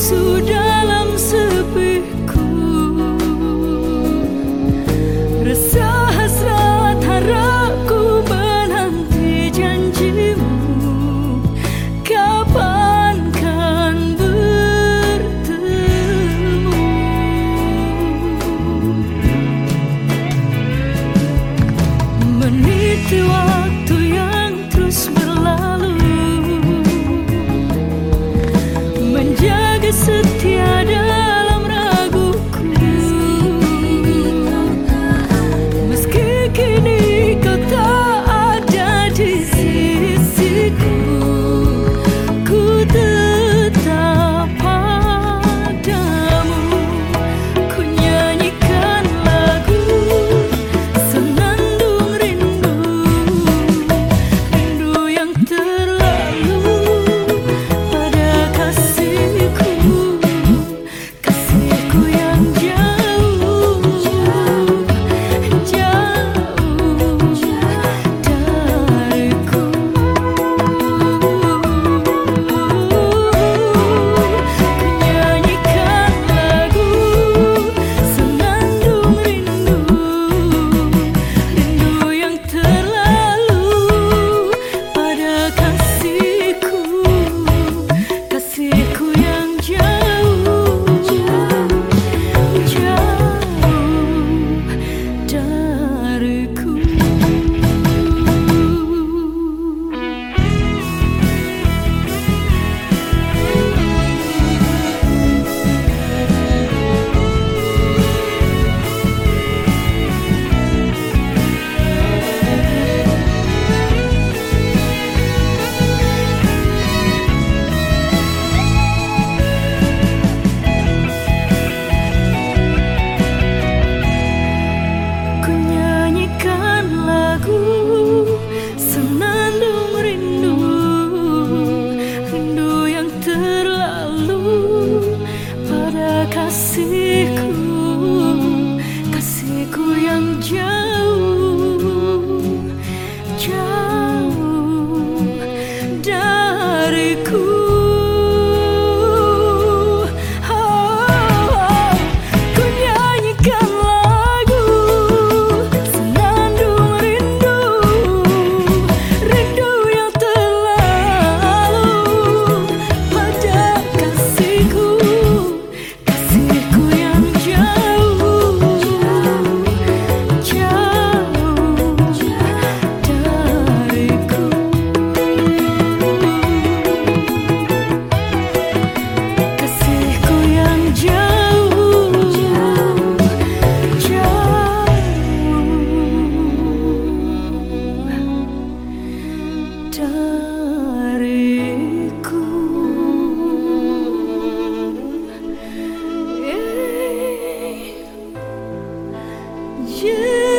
sudah quelques you